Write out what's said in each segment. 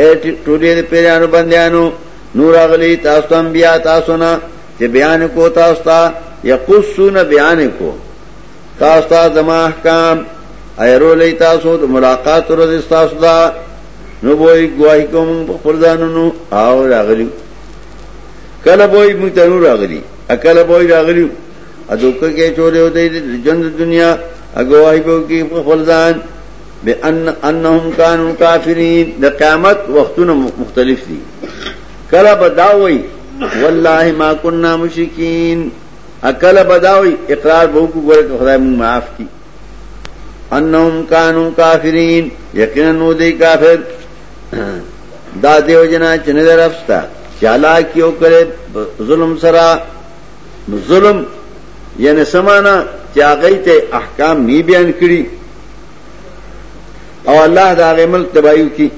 اے ټولې د پیرانو بندیانو نور اغلی تاسو انبیا تاسو نه چې بیان کو تاسو ته یقصون بیان کو تاسو ته زما احکام ایرو لې تاسو د ملاقات ورځ تاسو دا نو وای گواہی کوم په پردانونو او راغلی کله وای موږ ته نور راغلی اکل وای راغلی ادوکه کې چورې ودی جند دنیا اګواہی به کې په پردان بأن انهم كانوا كافرين د قیامت وختونه مختلف دي کله بداوي والله ما كنا مشرکین اکل بداوي اقرار به کو ګره خدای مون معاف کی انهم كانوا كافرين یقینا نو دی کافر دا دیو جنا چنه درفستا چالا کیو کرے ظلم سرا ظلم یعنی سمانا چاگئی تے احکام نی بیان کری او الله دا غي ملک تبايو کی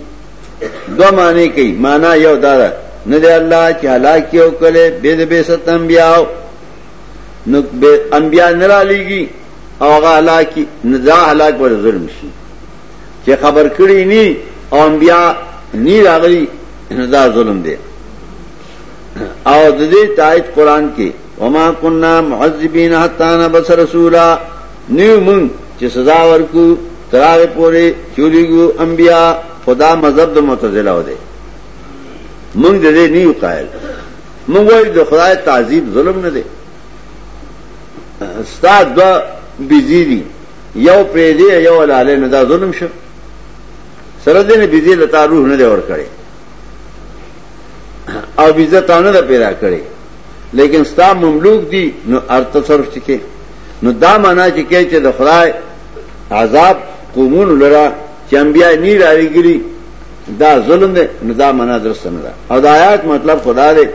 دو معنی کوي معنا یو دا ده نه دی الله چې هلاک یو کله به د به ست انبیاء نو به انبیاء نه را لېږي او هغه هلاک نه دا هلاک ور ظلم شي چې خبر کړی ني او انبیاء ني راغلي نه دا ظلم دی او د دې تایید قران کې وما كنا معذبين حتى نبعث رسولا نیو مونږ چې سزا ورکو تر هغه پورې چې ولېږو انبیا خدا مذهب د معتزله و دی مونږ د دې نیو قائل مونږ وایو د خدای تعذیب ظلم نه دی ستا دو بیزی دی یو پریدی یو لاله نه دا ظلم شو سره دې نه بیزی لتا روح نه دی ور کړی او بیزه تانه دا پیدا کړی لیکن ستا مملوک دی نو ارتصرف ټکی نو دا معنا چې کې چې د خدای عذاب قومون لرا چې انبیا نی راویګلی دا ظلم دی نو دا معنا درست نه ده او دا آیات مطلب خدا دی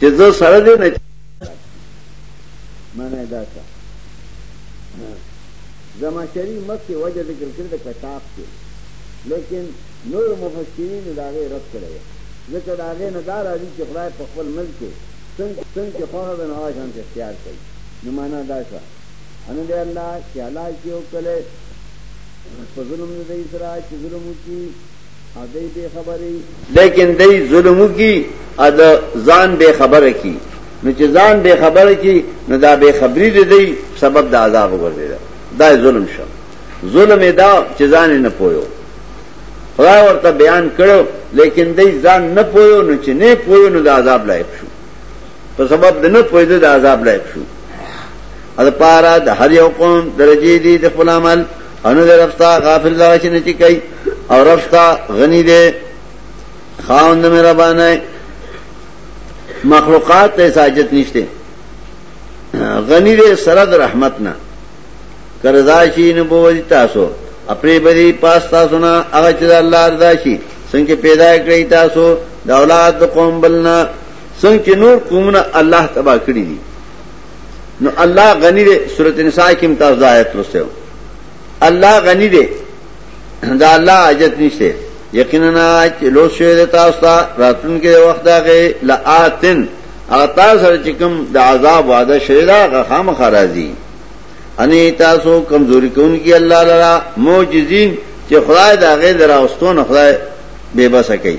چې زه سره دې نه معنا دا څه زما شری مکه وجه ذکر کړی د کتاب کې لیکن نور مفسرین دا غي رد کړی ځکه دا غي نه دا راځي چې خدای په خپل ملک کې څنګه څنګه خو هغه نه واجب اختیار کوي نو مانا دا شوه، هنه دی الله چې هلاک یې او کړی په ظلم د دوی سره چې ظلم وکړي او دوی بې خبرې وي. لیکن دوی ظلم وکړي او د ځان بې خبره کړي، نو چې ځان بې خبره کړي، نو دا بې خبري د دوی سبب د عذاب وګرځېده، دا یې ظلم شو. ظلم یې دا چې ځان یې نه پوه و. خدای ورته بیان کړو، لیکن دوی ځان نه پوه و، نو چې نه یې پوه و، نو د عذاب لایق شو. په سبب د نه پوهېدو د عذاب لایق شو او د پاره د هر یو قوم درجې دي د خپل عمل او نه درفتا غافل دا چې نه چې کوي او رفتا غني دي خاوند مهربانه مخلوقات ته ساجت نشته غني دي سره د رحمت نه کرزا شي نه بوځي تاسو خپل بدی پاس تاسو نه هغه چې الله رضا شي څنګه پیدا کړی تاسو د اولاد قوم بلنا څنګه چې نور قومونه الله تبا کړی دي نو الله غنی دی سورۃ النساء کې متازه آیت لوسته الله غنی دی دا الله حاجت نشته یقینا چې لو شوی دی تاسو ته راتلونکي وخت دغه لآتن اتا سره چې کوم د عذاب وعده شوی دا غخام خرازي ان تاسو کمزوري کون کی الله لرا معجزین چې خدای دا غیر دراوستون خدای به بس کوي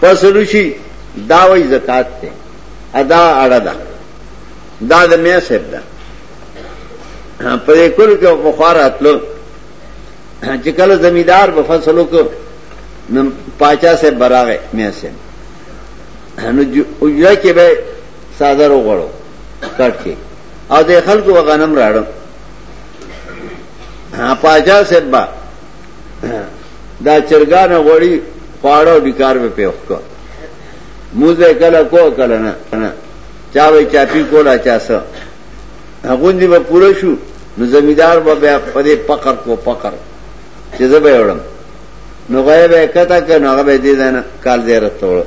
فصل شي دا وای زکات ته ادا اړه ده دا د مې صاحب ده په دې کول کې په خار اتلو چې کله زمیدار په فصلو کې نو پاچا سے براغه مې صاحب نو اجرا کې به ساده وګړو کټ کې او د خلکو غنم راړم پاچا سے با دا چرګان غوړي خواړه بیکار به پیوخ کو موزه کله کو کله نه نه چا وی چا پی کولا چا سه غوندي به پوره شو نو زمیدار به بیا پدې پقر کو پقر چې زه به وړم نو غوې به کته ک نو هغه به دې نه کال دې راتوړ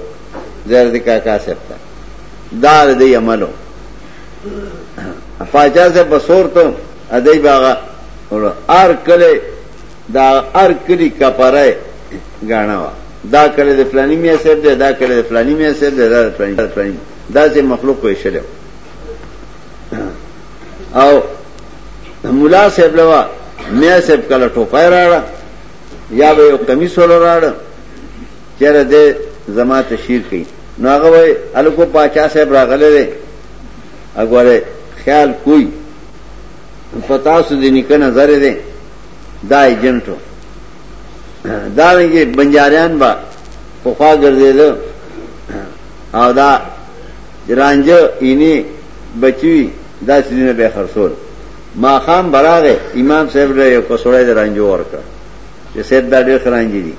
زیر دې کاکا سپتا دار دې عملو پاچا سے بسور ته ادای باغ اور ار کله دا ار کلی کپره غاڼه وا دا کړه د فلانی میا صاحب دی دا کړه د فلانی میا صاحب دی دا فلانی دا فلانی دا چې مخلوق وې شلو او مولا صاحب لوا میا صاحب کله ټوپای راړه یا به یو کمیس ور راړه چیرې دې زما تشهیر کړي نو هغه وای الکو پاچا صاحب راغله دی اګوره خیال کوئی پتا سو دې نکه نظر دې دا ایجنټو دا رنګه بنجاریان با په خوا ګرځیدل او دا رانجه اینی بچی دا سینه به خرصول ما خام براغه امام صاحب له یو کسوړې د رانجو ورکړ چې سید دا ډېر خرانجی دي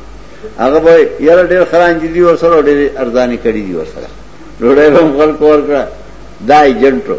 هغه به یو ډېر خرانجی دي او سره ډېر ارزانی کړی دي ورسره ډوړې هم خلک ورکړه دا ایجنټو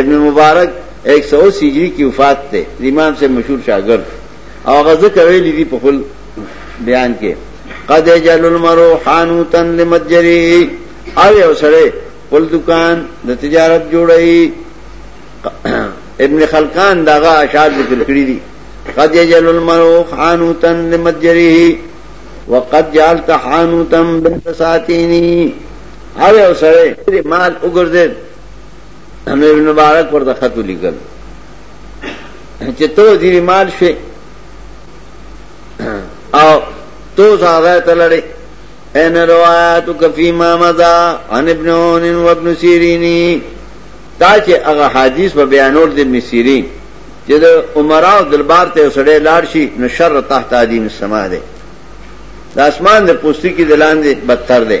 ابن مبارک ایک سو اسی ہجری کی وفات تے امام سے مشہور شاگرد او غزہ کوي لیدي په خپل بیان کې قد جل المرو حانوتن لمتجری او یو سره خپل دکان د تجارت جوړي ابن خلقان داغه اشعار ذکر کړی دي قد جل المرو حانوتن لمتجری وقد جعلت حانوتن بنت ساتینی او یو سره مال وګرځید امر ابن مبارک ورته خط ولیکل چې ته وزیر مال شې او تو زاده ته لړې ان روایت کفی ما مزا عن ابن عون و ابن سیرینی دا چې هغه حدیث په بیانور د ابن سیرین چې د عمرا او دربار ته سړې لاړ شي نو شر تحت ادین السما ده د اسمان د پوستی کې دلاندې بدتر ده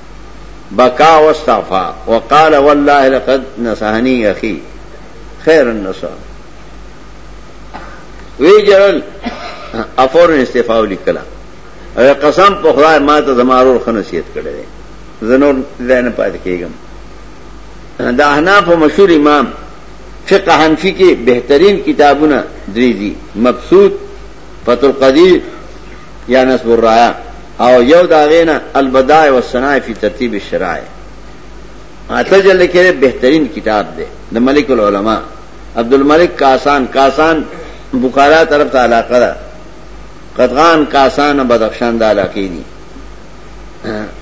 بکا واستعفا وقال والله لقد نصحني اخي خير النصح وی جرل افورن استعفا ولیکلا او قسم په خدای ما ته زمارور خنصیت کړی دی زنور لاین پات کېږم دا احناف مشهور امام فقه حنفی کې بهترین کتابونه درې دي مبسوط فتح القدیر یا نصب الرایا او یو داغینا البداع والصناع فی ترتیب الشرائع اته جلد کې بهترین کتاب دی د ملک العلماء عبد الملک کاسان کاسان بخارا طرف ته علاقه ده قطغان کاسان بدخشان د علاقې دي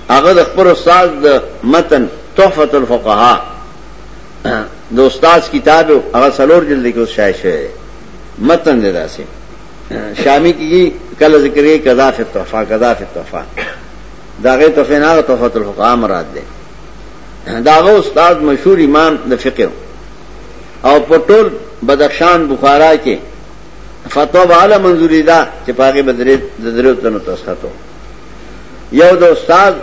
هغه د خپل استاد د متن تحفه الفقهاء د استاد کتاب هغه سلور جلد کې شایع شوی متن دې داسې شامی کیږي کله ذکر یې قضا فی التحفه قضا فی التحفه داغه تحفه نه تحفه الحکام مراد ده داغه استاد مشهور امام د فقه او په ټول بدخشان بخارا کې فتوا والا منظوری دا چې پاګه بدرې د درو تنو تاسو یو د استاد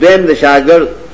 دیم د شاګرد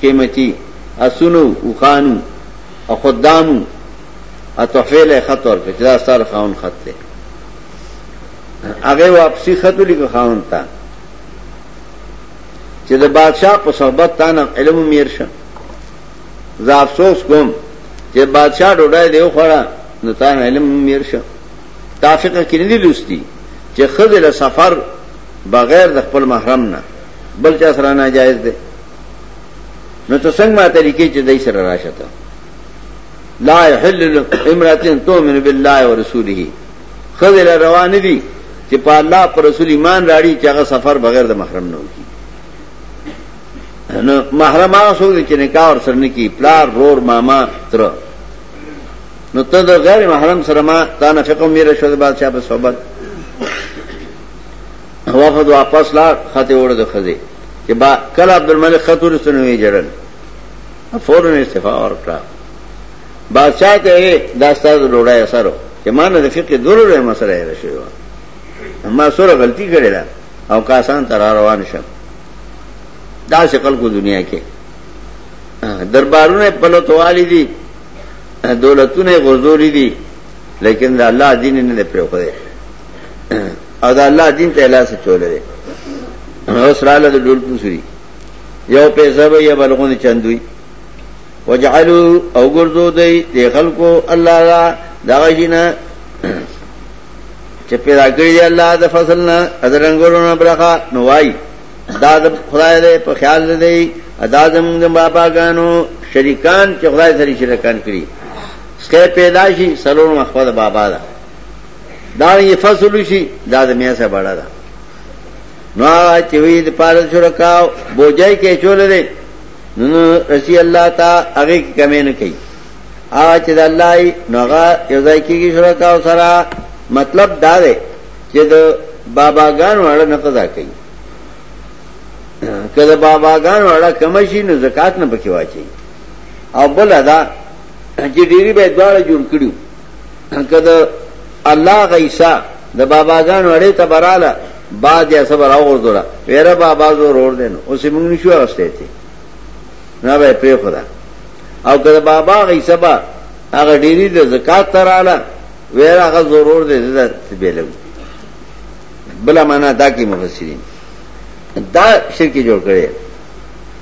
قیمتی اسونو اوخانو او خدامو او تحفه له خط ورکړ چې دا ستاره خاون خط دی هغه واپسی خط لیکو خاون ته چې د بادشاہ په صحبت تانه علم میر شه زه افسوس کوم چې بادشاہ ډوډۍ دی خوړه نو تانه علم میر شه تافقه کې نه لوستي چې خزل سفر بغیر د خپل محرم نه بل چا سره ناجایز دی نو ته څنګه ماته لیکې چې دای سره راشه ته لا يحل امراتن تؤمن بالله ورسوله خذل روان دي چې په الله پر رسول ایمان راړي چې هغه سفر بغیر د محرم نه وکړي نو محرم هغه څوک چې نکاح ور سره نه کی پلار رور ماما تر نو ته د غیر محرم سره ما تا نه فقم میره شو د بادشاہ په صحبت وفد واپس لاړ خط وړ د خزه چې با کله عبدالملک خط ورسنه وی جړل فورن استعفا ورکړه بادشاہ ته دا ستاسو ډوړای اثر چې ما نه فقې دروړې مسله را شوی و ما سره غلطي کړې ده او کاسان تر روان شم دا شکل کو دنیا کې دربارونه پلوتوالي دي دولتونه غزوري دي لیکن دا الله دین نه پرې خو او دا الله دین ته لاس چولې ده اوس رااله د ډول پوسري یو پیسې به یې بلغونه چندوي وجعلوا او ګرځو دی د خلکو الله را دغه جنا چې پیدا کړی دی الله د فصل نه ادرنګورو نه برخه نو وای دا د خدای دې په خیال دی ادا زمونږ بابا غانو شریکان چې خدای سره شریکان کړی سکه پیدا شي سلور مخفد بابا دا دا یې فصل شي دا د میا سره بڑا ده نو چې وی د پاره شرکاو بوجای کې چول دي نو رسی الله تا هغه کې کمې نه کوي ا چې د الله نو هغه یو ځای کې شرکاو سره مطلب دا دی چې د باباګان وړ نه قضا کوي کله باباګان وړ کم شي نو زکات نه پکې واچي او بل ادا چې ډیری به دواړه جوړ کړیو که د الله غیسا د باباګانو اړې ته براله باد یا صبر او غردوله ویره بابا زور اور دین اوس موږ نشو غسته ته نه به پری خدا او که بابا غیسا با هغه ډیری د زکات تراله ویره هغه زور اور دې زړه بیلو بلا معنا دا کی مفسرین دا شرک جوړ کړي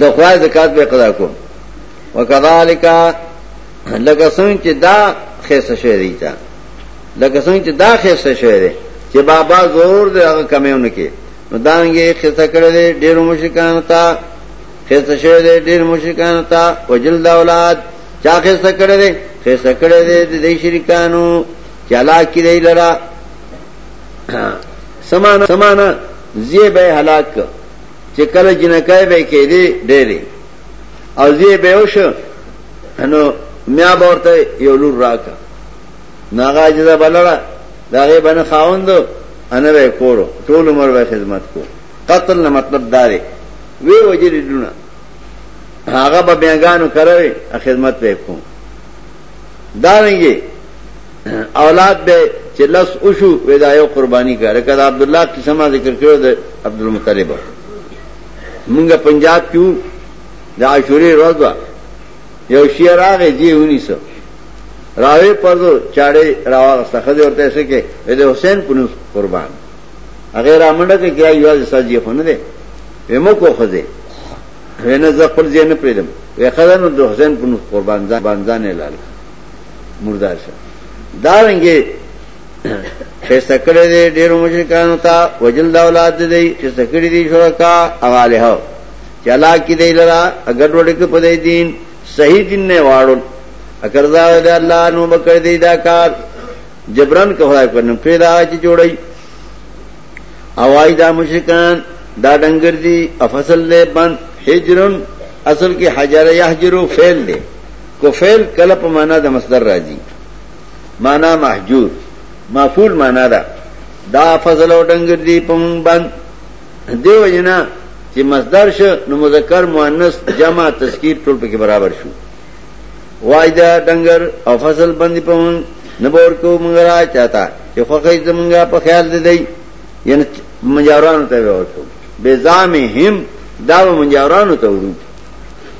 د خوای زکات به قضا کو وکذالک لکه څنګه چې دا خیسه شوی دی تا لکه څنګه چې دا خیسه شوی دی چې بابا زور دې هغه کمیونه کې نو دانګي خیسه کړی دی ډیرو مشکان تا خیسه شوی دی ډیر مشکان تا وجل د اولاد چا خیسه کړی دی خیسه کړی دی د شریکانو چلا کې دی لرا سمانا سمانا زی به هلاک چې کله جنکای به کې دې ډېرې او زی به وش نو میا ورته یو لور راکا ناغا جزا بلړه داغه بنه خاوند انا به کورو ټول عمر به خدمت کو قتل نه مطلب داري وی وجری دونه هغه به بیانګانو کروي خدمت به کوم دارنګي اولاد به چې لس اوشو ودا یو قرباني کړه لکه د عبد الله قصه ما ذکر کړو د عبد المطلب موږ پنجاب کې د عاشورې ورځ یو شی راغې دی ونیسو راوي پردو چاړې راوغسته خځه ورته څه کې د حسین پنوس قربان هغه را منډه کې کړه یو ځای ساجي خونه ده ومو کو خځه ونه ځ خپل ځای نه پریدم وې خدانو د حسین پنوس قربان ځان باندې لاله مردار شه دا رنګه خسته کړی دی ډیرو مشرکانو ته وجل دا اولاد دی خسته کړی دی شرکا اواله هو چې الله کې دی لرا اگر وړ کې په دې دین صحیح دین نه واړو اگر دا د الله نو بکړ دی دا کار جبران کوه کنه پیدا چې جوړی اوای دا مشرکان دا ډنګر دی افصل له بند هجرن اصل کې حجر یحجرو فعل دی کو فعل کله په معنا د مصدر راځي معنا محجور مفعول معنا ده دا فضل او ډنګر دی په مونږ باندې دیو جنا چې مصدر شو نو مذکر مؤنث جمع تذکیر ټول په کې برابر شو وایدا ډنګر او فضل باندې په مونږ نبور کو مونږ را چاته چې خو خې زمونږه په خیال دی دی یعنی مجاورانو ته ورکو بزامهم دا مجاورانو ته ورو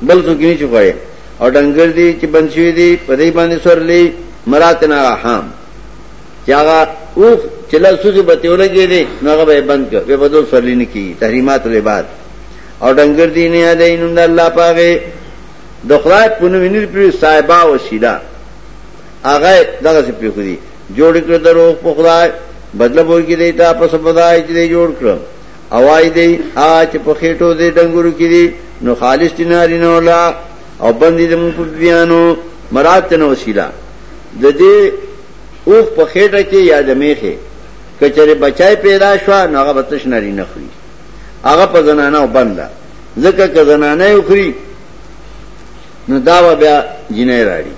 بل څه کې نه چوکړي او ډنګر دي چې بنشوي دي په دې باندې سورلي مراتنا حام چې هغه اوخ چې له سوزي به تیول کېږي نو هغه به بند کړ به بدل سورلي نه کیږي تحریمات له بعد او ډنګر دي نه یادې نوم د الله پاغه د خدای په نوم ویني پر صاحبہ وسیله هغه دغه څه پیخو دي جوړ کړ درو په خدای بدل بول کې دیتا په سبدای چې جوړ کړ اوای دی آچ په خېټو دې ډنګورو کې دي نو خالص دي نارینه ولا او بندي د مونږ په بیانو مراد ته وسیله د دې اوخ په خېټه کې یا د میخه کچره بچای پیدا شو نو هغه بتش نارینه خوري هغه په زنانه وبنده ځکه که زنانه یې خوري نو دا بیا جنې راړي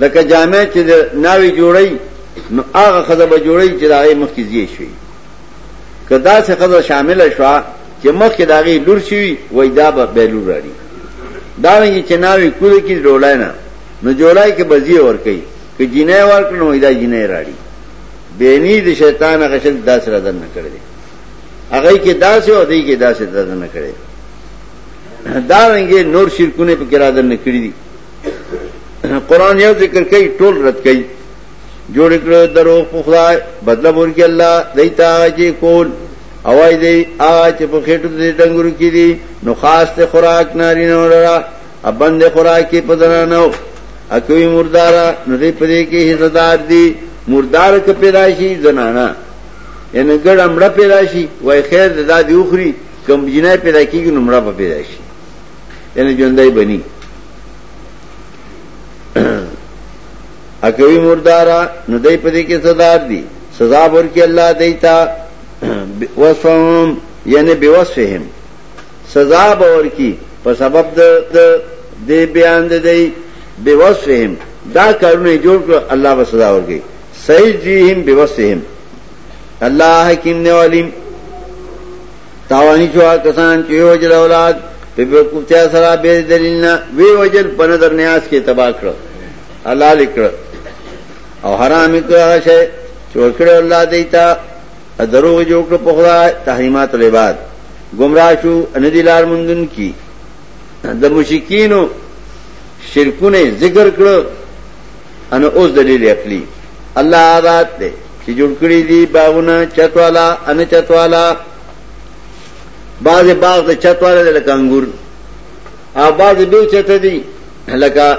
لکه جامع چې ناوي جوړي نو هغه خزه به جوړي چې داغه مخ کې زیې شي که داسې ښځه شامله شوه چې مخکې د هغې لور شوي وای دا به بیا لور راړي دارنګې چې ناوې کوله کې ډولای نه نو جولای کې بزی ور کوي که جینۍ ورکړي نو دا جینۍ راړي بینی د شیطان هغه شل داسې را دننه کړی دی هغه کې داسې او دی کې داسې را دننه کړی دارنګې نور شرکونه په کې را دننه کړی دي قرآن یو ذکر کوي ټول رد کوي جوړ کړو دروغ په خدای بدله ورکی الله دیتا چې کول اوای دی آ چې په خېټو دې ډنګرو کې دي نو خاص ته خوراک ناری نه ورا ابند خوراک کې پدرانو اکوی مردارا نو دې پدې کې حصدار دي مردار ک پیدا شي زنانا یعنی ګړ امړه پیدا شي وای خیر دا دی اوخري کم جنای پیدا کیږي نو مړه پیدا شي یعنی ژوندۍ بنی اکوی مردارا نو دی پدې کې صدار دي سزا ورکړي الله دیتا وصفهم یعنی بوصفهم سزا ورکړي په سبب د دې بیان دی دی بوصفهم دا کارونه جوړ کړ الله به سزا ورکړي صحیح جیهم بوصفهم الله حکیم نه علیم تاوانی شو کسان چې یو جل اولاد په بوکوتیا سره به دلیل نه وی وجل په نظر نیاز کې تباہ کړو حلال کړ او حرام کړ هغه شی چې ورکړ الله دیتا درو جوړ کړ په خدای تحریمات العباد گمراه شو ان دي لار مندون کی د مشکینو شرکونه ذکر کړ ان اوس دلیل عقلی الله آزاد دی چې جوړ کړی دی باغونه چتوالا ان چتوالا بعض باغ د چتوالا لکه انګور او بعض به چته دي لکه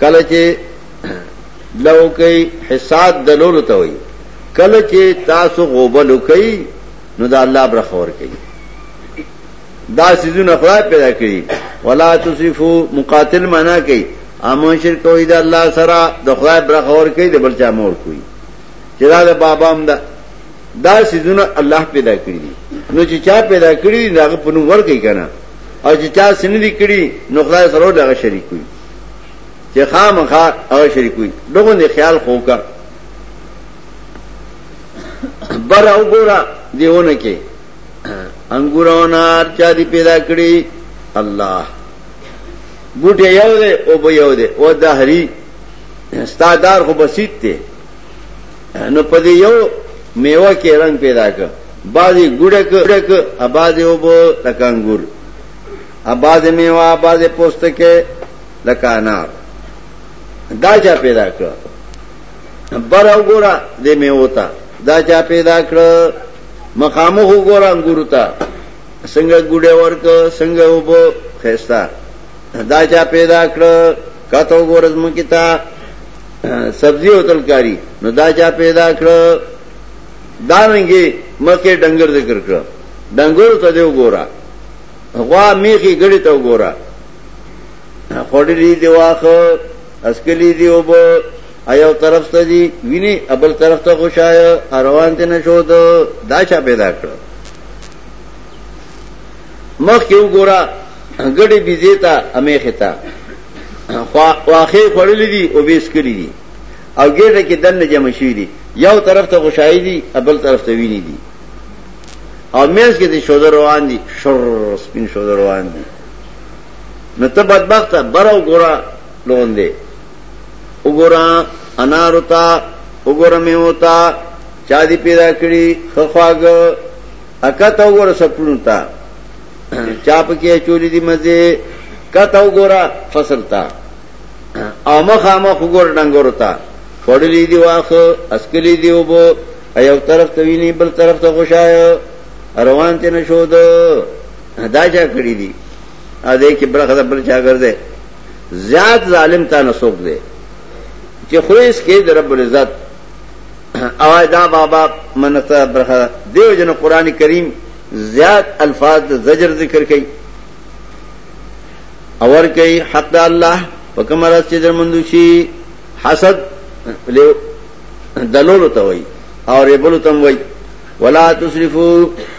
کله چې لو کوي حساب دلولو ته وي کله چې تاسو غوبل کوي نو دا الله بر خور کوي دا سيزونه خدای پیدا کړی ولا تصفو مقاتل معنا کوي امو شرک کوي دا الله سره د خدای بر خور کوي د بل چا مور کوي چې دا د بابا هم دا دا سيزونه الله پیدا کړی نو چې چا پیدا کړی دا په نور کوي کنه او چې چا سن دي کړی نو خدای سره دغه شریک وي چې خامخا هغه شریک وي دغه نه خیال خوکا بر او ګورا دیونه کې انګورونه چا دي پیدا کړی الله بوټي یو دی او به یو دی او دهری استادار خو بسیت دی نو پدې یو میوه کې رنگ پیدا کړ بعضی ګډک ګډک اباز یو بو لکه انګور اباز میوه اباز پوست کې لکه انار دا چا پیدا کړ بر وګوره د میوه تا دا چا پیدا کړ مقامو وګوره انګور تا څنګه ګډه ورک څنګه وبو خيستا دا چا پیدا کړ کاته وګوره زمکه تا سبزی او ترکاری نو دا چا پیدا کړ دا رنګي مکه ډنګر ذکر کړ ډنګر ته دی وګوره غوا میخي ګړی ته وګوره خړلې دی واخه اسکلې دی وب ایو طرف ته دی ویني ابل طرف ته خوشای روان دي نشو دا چا پیدا کړ مخ کې وګوره ګډې بيزې ته امېخې ته واخې خوړلې دي او بیس کړې دي او ګېټه کې دنه جمع شوې دي یو طرف ته غشای دي بل طرف ته ویني دي او مېز کې دي شوده روان دي شر سپین شوده روان دي نو ته بدبخت برو ګورا لون دي وګورا انار وتا وګورا مې وتا چا دي پیدا کړی خخواګ اکا ته وګوره سپړونو ته چا په کې چولی دي مزه کته وګوره فصل ته او مخه مخ وګور ډنګورو ته خړلې دی واخه اسکلې دی وبو ایو طرف ته ویني بل طرف ته خوشاله روان ته نشو دو دا چا کړی دی ا دې کې برخه بل چا ګرځي زیات ظالم تا نسوک دی چې خو اس کې د رب العزت او دا بابا منته برخه دیو جن قران کریم زیات الفاظ د زجر ذکر کوي اور کوي حق د الله وکمر چې درمندو شي حسد له دلولو ته وای او ریبلو تم وای ولا تسرفو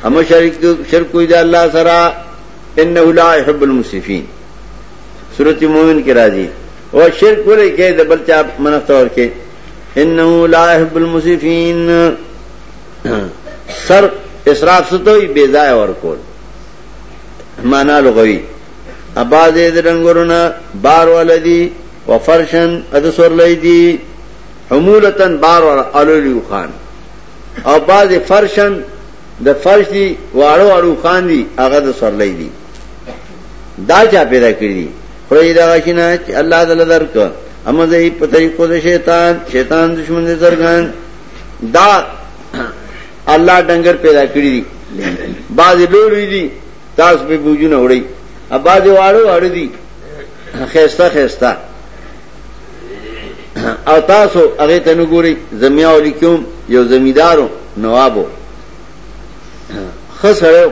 هم شرک شرک کوي د الله سره انه لا يحب المسرفين سورۃ المؤمن کې راځي او شرک ولې کې د بل چا منښت ورکې انه لا يحب المسرفين سر اسراف ستوي بے ځای ورکول معنا لغوي اباز دې رنگورنا بار ولدي وفرشن اد سور لېدي حمولتن بار ور الولیو خان او باز فرشن د فرش دي واړو واړو خان دي هغه د سور لېدي دا چا پیدا کړی خوري دا غشنه چې الله تعالی درک اما زه په طریقو د شیطان شیطان دشمن دې زرګان دا الله ډنګر پیدا کړی دي بعض لوري دي تاسو به بوجونه وړي اباځه واړو اړ دي خيستا خيستا او تاسو هغه ته نو ګوري زميا ولیکم یو زمیدارو نوابو خسرو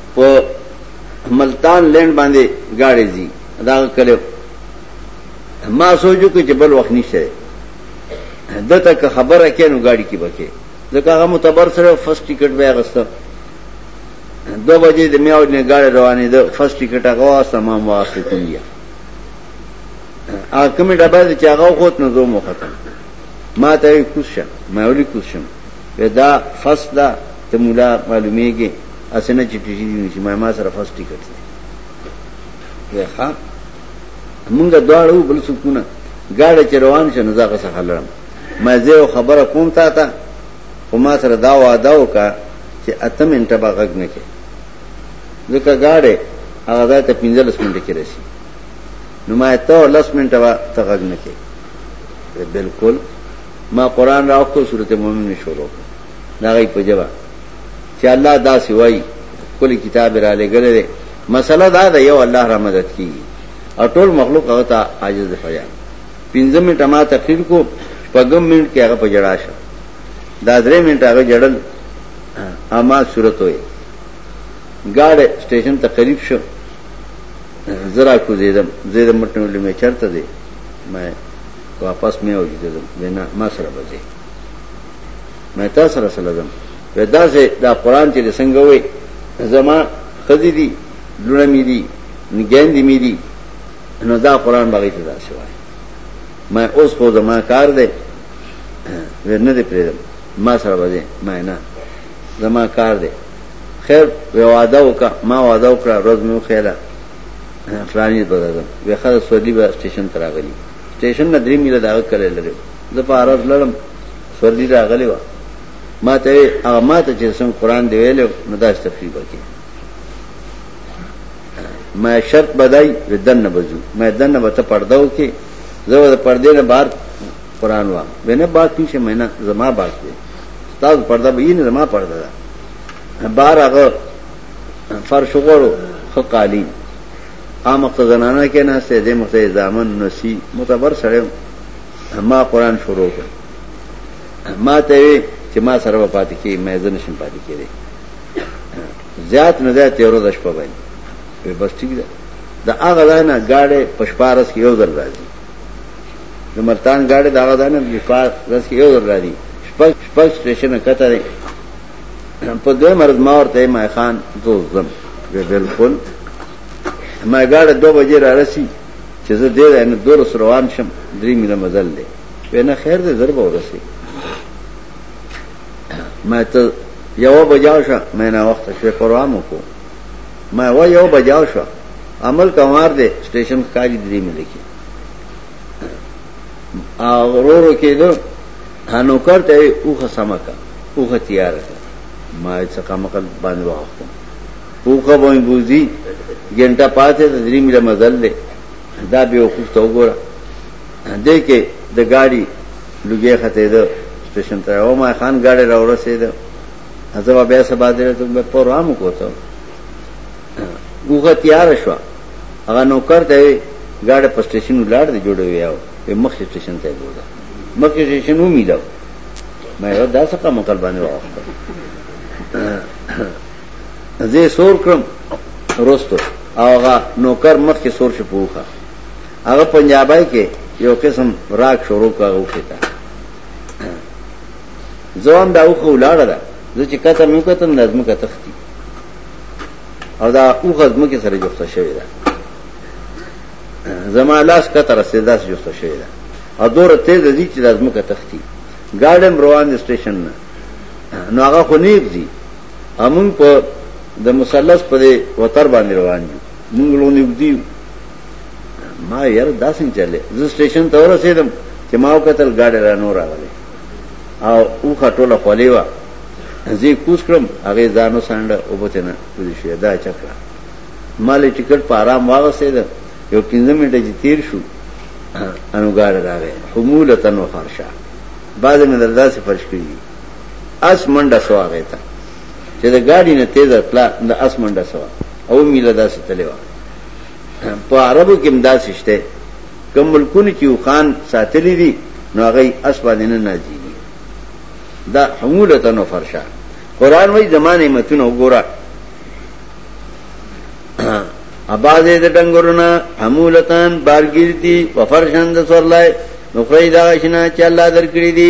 په ملتان لند باندې گاڑی زی دا کله ما سوچو کې چې بل وخت نشته دته که خبره کینو گاڑی کې بکې ځکه هغه متبر سره فرست ټیکټ به غسته دو بجې د میاو نه گاڑی روانې ده فرست ټیکټ هغه واسه ما واسه کړی ا کومه ډبه چې هغه خوت نه زوم وختم ما ته کوشم ما ولي کوشم دا فصل ته مولا معلومیږي اسې نه چې ټیټي دي نشي ما سره فرست ټیکټ دی وی ښا مونږ دواړو بل سکونه گاډه چې روان شه نو زغه څخه لړم ما زه خبره کوم تا ته خو ما سره دا وعده وکا چې اته منټه به غږ نه کې ځکه گاډه هغه ځای ته 15 منټه کې راشي نو ما ته 10 منټه به ته غږ نه کې بالکل ما قران راوکو سورته مؤمن شروع کړ داغی په جبه چې الله داسې وایي خپل کتاب را لګره ده مسله دا ده یو الله را مدد کیږي او ټول مخلوق هغه ته عاجز دی فریاد پنځه منټه ما تقریر کو پګم منټ کې هغه په جړا شو دا درې منټه هغه جړل اما صورت وي ګاډ سټیشن ته قریب شو زرا کو زیدم زیدم مټنو لمه چرته دی ما واپس مې وځم بنا ما سره بځه مې تا سره سره زم ودا زه دا قران چې څنګه وې زما خدي دي لونه مې دي نګین دي مې دي نو دا قران باغې ته دا شوی مې اوس خو زما کار دی ورنه دې پرېدم ما سره وځي مې نه زما کار دی خیر وی وعده وکا ما وعده وکړه روز مې خیره فلانی بدلم وی خره سودی به سټیشن تراغلی سټیشن نه درې میله دا کړل لري زه په عرض لړم سورلی راغلی و ما ته هغه ما ته چې سم قران دی ویلو نو داس تفریب وکي ما شرط بدای ردن نه بزو ما دنه به ته پرده وکي زه د پردې نه بار قران وا ونه بار پیشه مینه زما بار دی تاسو پرده به نه زما پرده ده بار هغه فرش غړو خو قالین عام خزانانه کې نه سه دې مخته ځامن نسی متبر سره ما قران شروع کړ ما ته وی چې ما سره پاتې کی مې زنه شم پاتې کېږي زیات نه زیات یو ورځ شپه باندې به بس ټیک ده دا هغه ځای نه گاډي پښپارس کې یو ځل راځي د ملتان گاډي دا هغه ځای نه پښپارس کې یو ځل راځي شپږ شپږ سټیشن کته دی په دوه مرز ما ورته ما خان دوزم به بالکل ما گاډي 2 بجې را رسی چې زه دې ځای نه دولس روان شم درې میله مزل دی وی نه خیر دی زر به ورسې ما ته یو بجاو شو مې نه وخت شوه پروام وکړو ما و یو بجاو شو عمل کمار دی سټیشن ښکاری درې میله کې او ورورو کې دو هنو کرته اوخه سمکا اوخه تیار ما څه کمقل باندې واخته اوقه به بوزي ګنټه پاتې د درې میله مزل دی دا به وقوف ته وګوره دې کې د گاډي لګي خته ده سټیشن ته او ما خان گاډي را ورسېد ازو بیا سبا دې ته په پروام کوته وګه تیار شو هغه نوکر ته گاډي په سټیشن ولاړ دی جوړوي او په مخ سټیشن ته ګوره مخ سټیشن و میلو مې دا څه کوم کار باندې وخت زه سور کړم رستو او هغه نوکر مخ کې سور شو پوخه هغه پنجابای کې یو قسم راک شروع کاغه وکړه ځوان دا اوخه ولاړه ده زه چې کته مې کتم لازم کته ختی او دا اوخه زما کې سره جوخته شوی ده زما لاس کته رسیداس جوخته شوی ده او دور تیز دي چې لازم کته ختی ګاډم روان سټیشن نه نو هغه خو نیب دي او مونږ په د مثلث په دې وتر باندې روان یو مونږ لونی ودیو ما یار دا څنګه چلے زه سټیشن ته ورسېدم چې ما وکتل گاډي را نور راغله او او خټوله خولې وا زه کوس کړم هغه ځانو ساند او بوته نه پوزي شو دا چکړه مال ټیکټ په آرام واغسته ده یو 15 منټه چې تیر شو انو گاډي راغې حمولتن وفرشا بعد من درداسه فرش کړی اس منډه شو هغه ته چې د ګاډي نه تیز تلا د اس منډه شو او میله داسې تللی و په عربو کې مداسې شته کوم ملکونه چې خان ساتلی دي نو هغه اس باندې نه نازي دا حمولته نو فرشه قران وای زمانه متونه وګوره اباز دې ډنګورنا حمولتان بارګیرتی وفرشند سورلای نو خدای دا شنه چې الله درکړي دي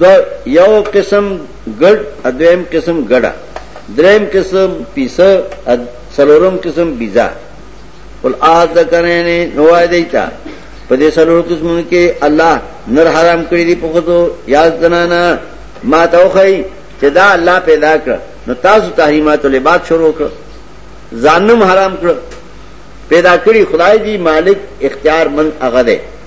دو یو قسم ګډ ادویم قسم ګډه دریم قسم پیسه سلورم قسم بیزا ول آد د کرے نے نوای دیتا په دې سلور قسمو کې الله نر حرام کړی دی په خودو یا زنانا ما توخی چې دا الله پیدا کړ نو تاسو تحریمات لباد شروع کړ ځانم حرام کړ پیدا کړی خدای دی مالک اختیار من هغه دی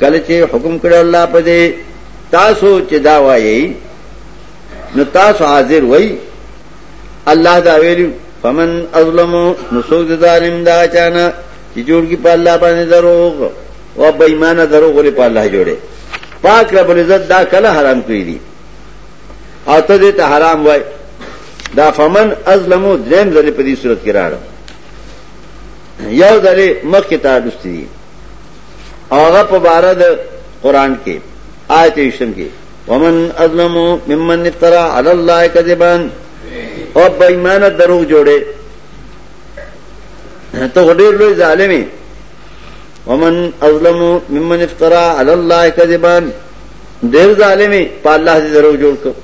کله چې حکم کړو الله په دې تاسو چې دا وایي نو تاسو حاضر وای الله دا ویلو فمن اظلم نو څوک د ظالم دا چانه چې جوړ کی په الله باندې دروغ او بېمانه دروغ ولې په الله جوړه پاک رب العزت دا کله حرام کړی دي او ته دې ته حرام وای دا فمن اظلم دریم ځلې په دې صورت کې راړم یو ځلې مخ کې تاړستې دي او هغه په باره د قران کې آیت یشتم کې ومن ازلم ممن افترا علی الله کذبا او بې ایمان دروغ جوړي ته ډېر لوی ظالمي ومن ازلم ممن افترا علی الله کذبا ډېر ظالمي په الله دې دروغ جوړ کړ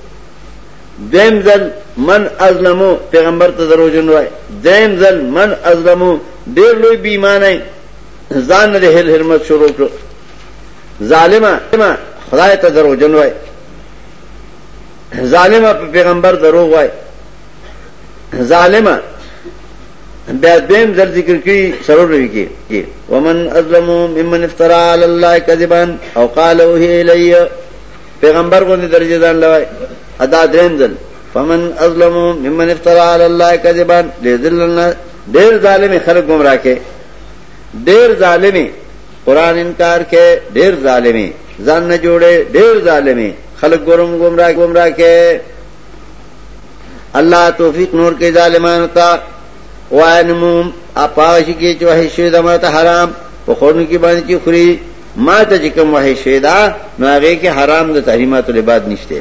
دیم ځل من ازلمو پیغمبر ته دروغ جوړ وای دیم ځل من ازلمو ډېر لوی بې ایمانه ځان نه هر هرمت شروع کړ ظالما خدای ته درو جن وای ظالما په پیغمبر درو وای ظالما بیا دیم در ذکر کی سرور روی کی کی ومن ازلم ممن افترا علی الله کذبا او قال وهی الی پیغمبر باندې درجه ځان لوي ادا دریم ځل فمن ازلم ممن افترا علی الله کذبا لذلنا ډیر ظالم خلک گمراه کې ډیر ظالمي قران انکار کې ډیر ظالمي ځان نه جوړې ډیر ظالمي خلک ګورم گمراه گمراه کې الله توفیق نور کې ظالمانو ته وانمم اپاش کې چې وحی شوی دمه ته حرام په خورن کې باندې چې خوري ما ته چې کوم وحی شوی دا نو هغه کې حرام د تحریمات له بعد نشته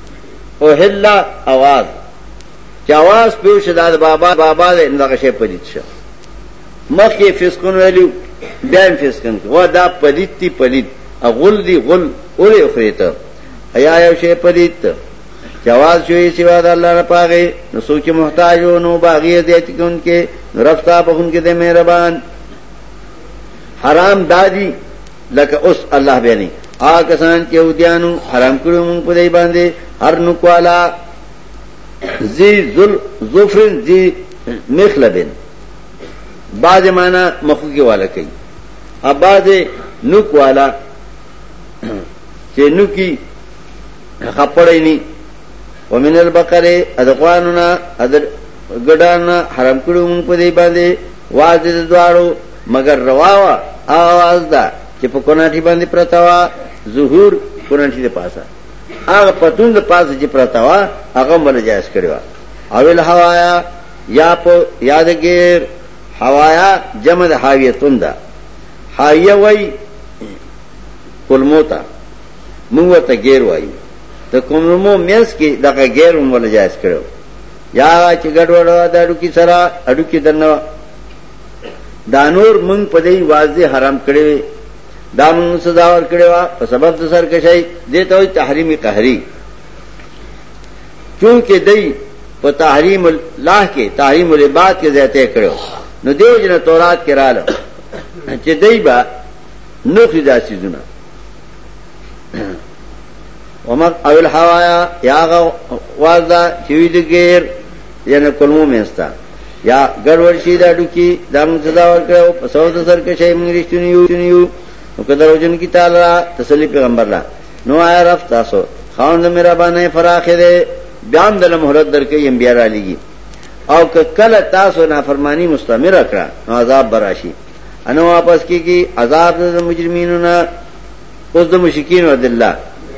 او هلا اواز چې اواز پیو شه دا بابا بابا دې دغه شی پدیت شه مخ کې فسکون ویلو بیا هم فسکون و دا پدیت تی پدیت غل دی غل اورې اخریته حیا یو شی پدیت جواز شوی سوا د الله نه پاغه نو سوچ محتاج نو باغی دې چې کون کې رفتا په کون کې دې مهربان حرام دادی لکه اوس الله بیانې آ کسان چې ودیانو حرام کړو مونږ په دې باندې هر نو کوالا زی ذل ظفرن زی مخلبن بعض معنا مخوګي والا کوي اباز نوک والا چې نوکي خپړې ني ومن البقره ادقاننا ادر ګډانا حرام کړو مونږ په دې باندې واځي دوارو مګر روا وا اواز دا چې په کوناټي باندې پرتا وا ظهور کوناټي د پاسه هغه پتون د پاسه چې پرتا وا هغه باندې جائز کړو او ال هوایا یا په یادګیر هوایا جمع د حاویتون دا حاویه وای کلموتا موږ ته غیر وایو د کومو میس کې دغه غیر هم ولا جائز کړو یا چې ګډوډه د اډو کې سره اډو کې دنه دا نور مونږ په دې واز دي حرام کړی وي دا مونږ سزا ور کړی وا په سبب د سرکشي دې ته وي تحریمی قهری چونکه دای په تحریم الله کې تحریم العباد کې زیاته کړو نو دیو جن تورات کې رااله چې دای با نو خې داسې زونه ومر او الحوایا یاغه وازدا چې ویدګیر یعنی کلمو مېستا یا ګډ ورشي دا ډوکی دا موږ سزا ورکړو په سو د سر کې شی موږ رښتونی یو یو نو کله روزن کی تعالی را تسلی پیغمبر لا نو آیا رف تاسو خاوند میرا باندې فراخه دے بیان د مهلت درکې یم بیا را لګي او که کله تاسو نافرمانی مستمر کړه نو عذاب براشي انو واپس کیږي عذاب د مجرمینو نه اوس د مشکین او دلله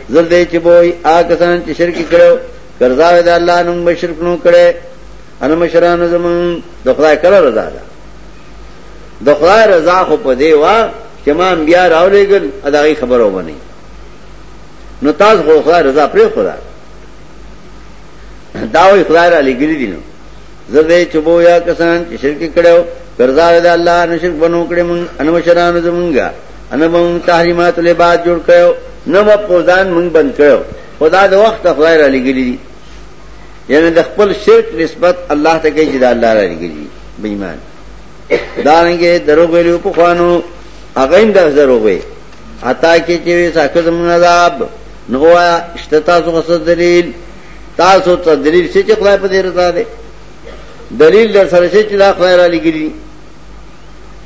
زر دې چې بوئی آ کسان چې شرک کړو قرضاوی دا اللہ نم بشرک نو کرے انا مشران زمون د خدای کړه رضا ده د خدای رضا خو په دی وا چې ما بیا راولېګل اداغي خبرو باندې نو تاسو خو خدای رضا پر خدا دا وی خدای را لګری دي نو زده چوبو یا کسان چې شرک کړو قرضا ده الله نه شرک بنو کړې مون انا مشران زمونږه انا مون تحریمات له بعد جوړ کړو نو په ځان مون بند کړو خدا د وخت خدای را لګری دي یعنی د خپل شرک نسبت الله ته کوي چې دا الله را لګي بېمان دا رنګه درو ویلو په خوانو هغه هم د زرو وي عطا کې چې ساکه زمونږ عذاب نو شته تاسو غوسه دلیل تاسو ته دلیل شي چې خدای په دې رضا دی دلیل در سره شي چې دا خدای را لګي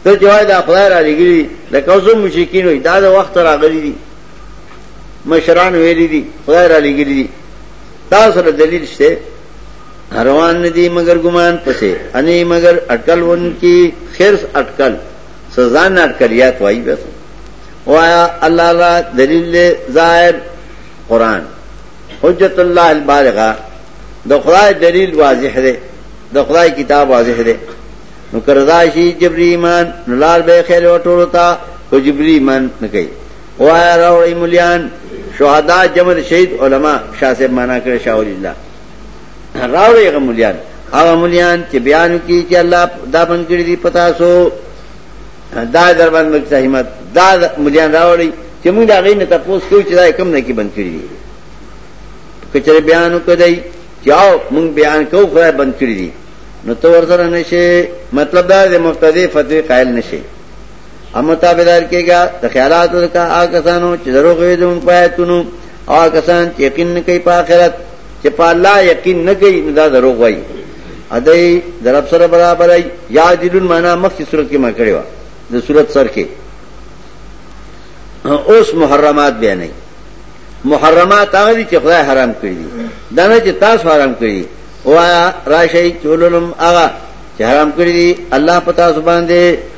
ته جوای دا خدای را لګي د کوزو مشکین وي دا د وخت راغلي دي مشران ویلي دي خدای را لګي دي تاسو سره دلیل شته روان ندی مگر ګمان پسې اني مگر اٹکل ون کی خرس اٹکل سزا نه اٹکلیات وای بس وایا الله لا دلیل ظاهر قران حجت الله البالغه د خدای دلیل واضح دی د خدای کتاب واضح دی نو کرزاشی جبری ایمان نلال به خیر وټولو تا کو جبری ایمان نکي وایا راوړی مليان شهدا جمع شهید علما شاه صاحب معنا کړی شاه ولی الله راوړی هغه مليان هغه مليان چې بیان کی چې الله دا بند کړی دی پتا سو دا در باندې مقتحمت دا مليان راوړی چې موږ دا غي نه تاسو کوی چې دا کم نه کی بند کړی دی کچره بیان وکړی چاو موږ بیان کو خدای بند کړی دی نو تو ورته نشي مطلب دا د مقتدی فتوی قائل نشي اما تابدار کے گا تو خیالات کا آ کسان ہو چرو گئے جو ان پایا تنو آ کسان یقین نہ کئی پا خیرت چپا اللہ یقین نہ کئی ندا درو گئی ادئی درب سر برابر آئی یا دل مانا مخ کی صورت کے ماں کڑے وا جو صورت سر کے اوس محرمات بیا نه محرمات هغه دي چې خدای حرام کړی دي دا نه چې تاسو حرام کړی دي وایا راشي چولولم هغه چې حرام کړی دي الله پتا سبحان دې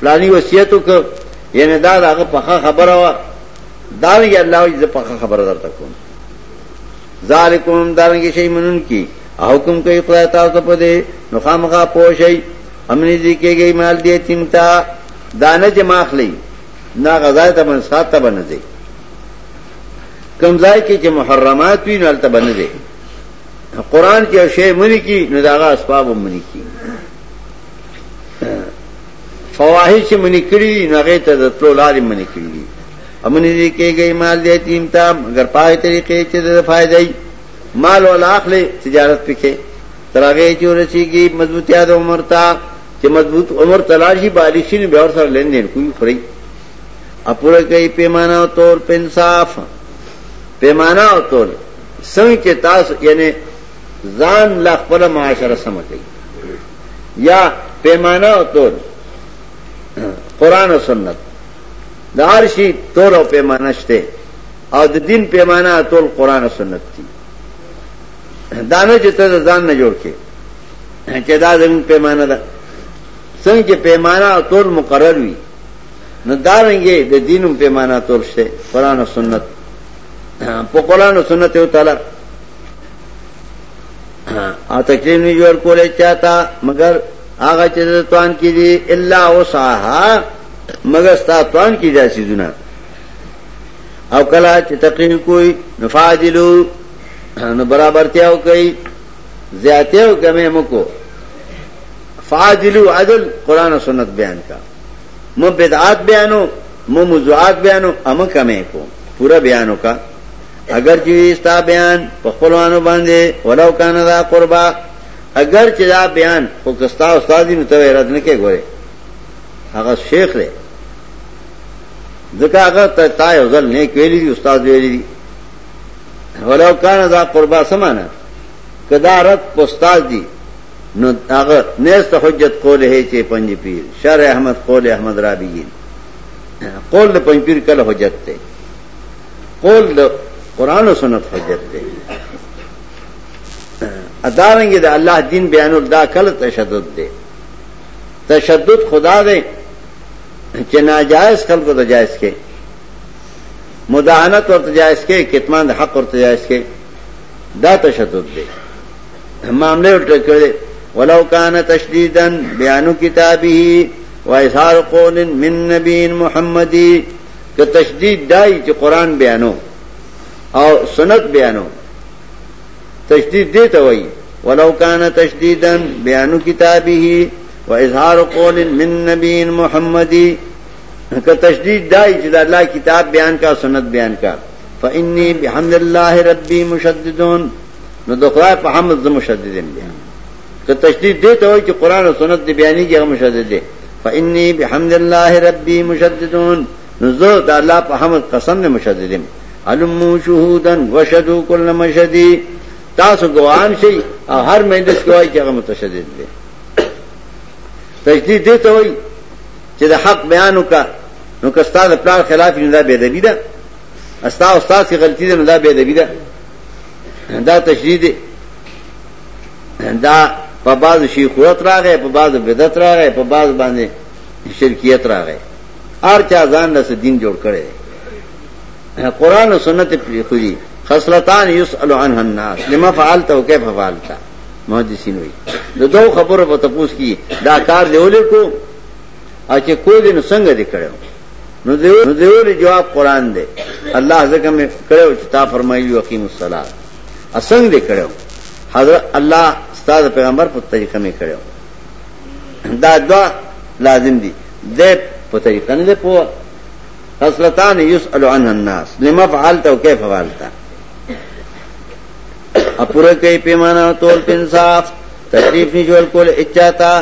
فلانی وصیت وک یعنی دا داغه پخه خبره وا دا وی الله یې پخه خبره درته کوم ذالکم دارنګ شی منن کی حکم کوي خدای تاسو په دې نو خامخا پوښی امنی دې کېږي مال دې تیمتا دانه چې ماخلی نا غذا ته من ساته بنه دي کم ځای کې چې محرمات وي نو الته بنه دي قران کې شی منی کی نو داغه اسباب منی کی فواحش چې منی کړی نو هغه ته د تلو لارې منی کړی امن دې کېږي مال دې تیم تا اگر پای طریقې چې د فائدې مال او اخلي تجارت پکې ترغه چې ورسیږي مضبوطیا د عمر تا چې مضبوط عمر تلاشي بالشي نه به سره لین دین کوي خوري اپوره کوي پیمانه او تور په انصاف پیمانه او تور څنګه چې تاسو یعنی ځان لا خپل معاشره سم کوي یا پیمانه او تول قرآن او سنت د هر شي تول او پیمانه شته او د دین پیمانه او تول قرآن او سنت دي دانه چې ته ځان نه جوړ کې چې دا زموږ پیمانه ده څنګه پیمانه او تول مقرر وي نو دا رنګه د دینم پیمانه تول شته قرآن او سنت په قرآن او سنت یو تعالی او تکلیف نه جوړ کولای چاته مگر هغه چې توان کې دي الا وسعها مگر ستا توان کې دي سيزونه او کلا چې تقریر کوئی نفاجلو نو برابرتیا او کوي زیاته او کمه مکو فاجلو عدل قران او سنت بیان کا مو بدعات بیانو مو موضوعات بیانو امه کمه کو پورا بیانو کا اگر چې ستا بیان په خپلوانو باندې ولو کان دا قربا اگر چې دا بیان خو کستا استاد نو ته رد نه کې ګوره هغه شیخ دی ځکه هغه ته تا یو ځل نه کېلی دی استاد ویلی دی ولو کان دا قربا سمانه کدا رد پوستاد دی نو هغه نست حجت قول هي چې پنځ پیر شر احمد قول احمد رابیین قول پنځ پیر کله حجت ته قول د قران او سنت حجت دی ادارنګ د الله دین بیانول دا کله تشدد دی تشدد خدا دی چې ناجائز خلکو ته جائز کې مداهنت ورته جائز کې کتمان د حق ورته جائز کې دا تشدد دی معاملې ورته کړې ولو کان تشدیدن بیانو کتابه و اظهار قول من نبی محمدی که تشدید دای چې قران بیانو او سنت بیانو تشدید دی ته وای ولو کان تشدیدا بیانو کتابه و اظهار قول من نبی محمدی که تشدید دای چې د الله کتاب بیان کا سنت بیان کا فإني بحمد الله ربي مشددون نو د خدای په حمد زم مشددین دي که تشدید دی ته وای چې قران او سنت دی بیانې کې مشدد دي فإني بحمد الله ربي مشددون نزو دا الله په حمد قسم نه مشددم علمو شهودا وشدو كل مشدي تاسو ګوان شي او هر مجلس کې وایي چې هغه متشدد دي تجدید دې ته وایي چې د حق بیان وکړه نو که ستاسو د پلان خلاف نه دا به ادبی ده استا استاد کی غلطی ده نه دا به ادبی ده دا تشدید دا په بعض شیخوت راغې په بعض بدعت راغې په بعض باندې شرکیت راغې هر چا ځان له دین جوړ کړي قران او سنت په خوري خصلتان يسأل عنها الناس لما فعلت او كيف فعلت محدثین وي د دوه خبرو په تپوس کې دا کار دی ولې کو او چې کو دې نو څنګه دې کړو نو دیو نو دیو جواب قران دی الله ځکه مې کړو چې تا فرمایلی وقیم الصلاه اسنګ دې کړو حضرت الله استاد پیغمبر په طریقه مې کړو دا دوا لازم دي د په طریقه نه پوه خصلتان یسأل عنه الناس لما فعلت او کیف فعلت اپورا کوي پیمانه تول انصاف تکلیف نشول کول اچاتا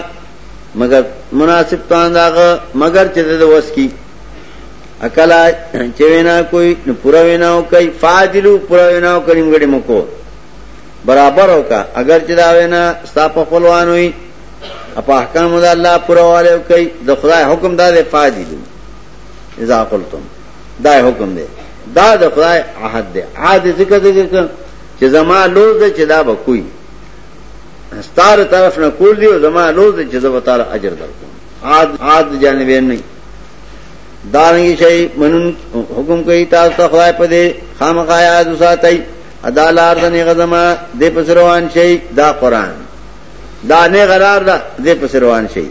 مگر مناسب تانداغه مگر چې د وس کی اکلا چې وینا کوي نو پورا وینا کوي فاضلو پورا وینا کوي موږ مکو برابر وکا اگر چې دا وینا ستا په خپلوان وي په احکام د الله پورا والے کوي د خدای حکم دا دی فاضلو اذا قلتم دا حکم دی دا د خدای عهد دی عهد ذکر ذکر چې زما لوز دی چې دا به کوي ستاره طرف نه کول دی او زما لوز دی چې زما تعالی اجر درکوم عاد عاد جانبین نه دارنګي شي منون حکم کوي تاسو ته خدای په دې خامخا یاد وساتئ ادا لار د نه غزما دې پس روان شي دا قران دا نه غرار ده دې پس روان شي